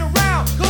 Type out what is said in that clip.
around.